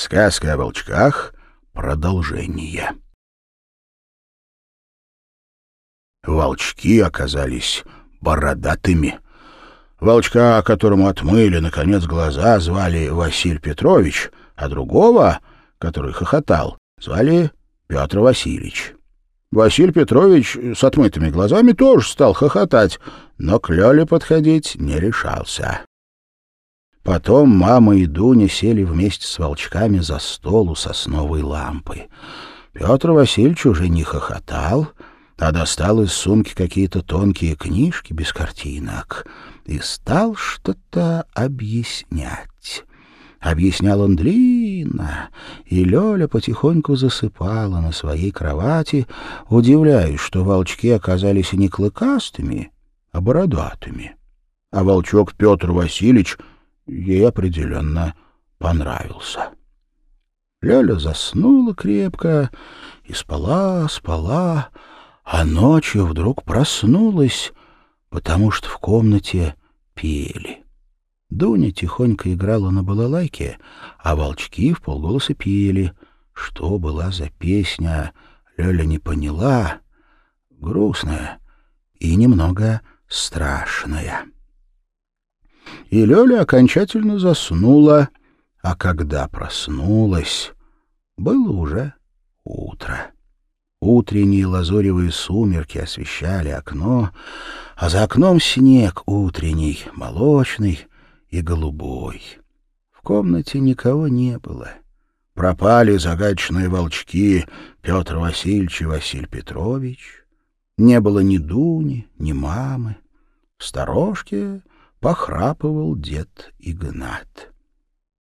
Сказка о волчках. Продолжение. Волчки оказались бородатыми. Волчка, которому отмыли, наконец, глаза, звали Василий Петрович, а другого, который хохотал, звали Петр Васильевич. Василий Петрович с отмытыми глазами тоже стал хохотать, но к Лёле подходить не решался. Потом мама и Дуня сели вместе с волчками за стол у сосновой лампы. Петр Васильевич уже не хохотал, а достал из сумки какие-то тонкие книжки без картинок и стал что-то объяснять. Объяснял он длинно, и Лёля потихоньку засыпала на своей кровати, удивляясь, что волчки оказались не клыкастыми, а бородатыми. А волчок Петр Васильевич ей определенно понравился. Лёля заснула крепко и спала, спала, а ночью вдруг проснулась, потому что в комнате пели. Дуня тихонько играла на балалайке, а волчки в полголоса пели. Что была за песня, Лёля не поняла. Грустная и немного страшная. И Лёля окончательно заснула, а когда проснулась, было уже утро. Утренние лазоревые сумерки освещали окно, а за окном снег утренний, молочный и голубой. В комнате никого не было. Пропали загадочные волчки Петр Васильевич и Василий Петрович. Не было ни Дуни, ни мамы. В сторожке похрапывал дед Игнат.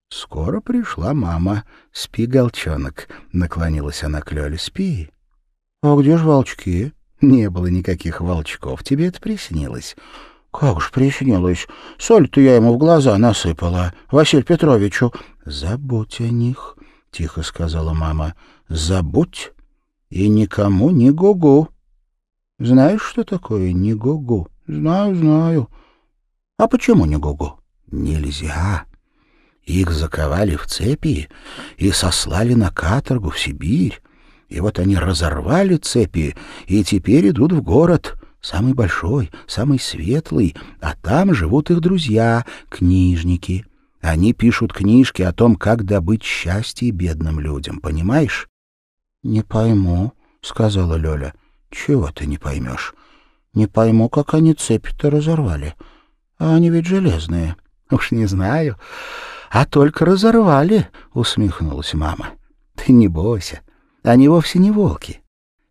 Скоро пришла мама. «Спи, голчонок», — наклонилась она к Лёле. «Спи». «А где же волчки?» «Не было никаких волчков. Тебе это приснилось». «Как ж приснилось? Соль-то я ему в глаза насыпала, Василию Петровичу». «Забудь о них», — тихо сказала мама. «Забудь и никому не гугу». «Знаешь, что такое не гугу?» «Знаю, знаю». «А почему не гугу?» «Нельзя». Их заковали в цепи и сослали на каторгу в Сибирь. И вот они разорвали цепи и теперь идут в город, самый большой, самый светлый, а там живут их друзья, книжники. Они пишут книжки о том, как добыть счастье бедным людям, понимаешь? — Не пойму, — сказала Лёля. — Чего ты не поймешь? — Не пойму, как они цепи-то разорвали. А они ведь железные. — Уж не знаю. А только разорвали, — усмехнулась мама. — Ты не бойся, они вовсе не волки.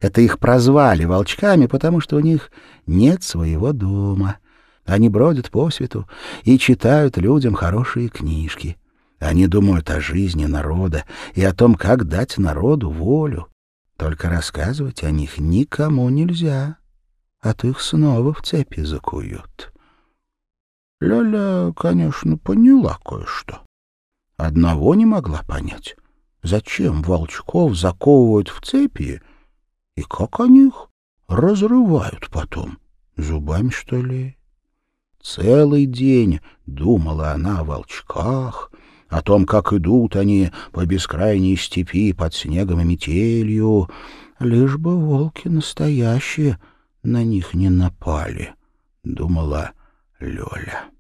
Это их прозвали волчками, потому что у них нет своего дома. Они бродят по свету и читают людям хорошие книжки. Они думают о жизни народа и о том, как дать народу волю. Только рассказывать о них никому нельзя, а то их снова в цепи закуют. Ляля, конечно, поняла кое-что. Одного не могла понять. Зачем волчков заковывают в цепи и как они их разрывают потом? Зубами, что ли? Целый день думала она о волчках, о том, как идут они по бескрайней степи под снегом и метелью, лишь бы волки настоящие на них не напали, — думала Лёля.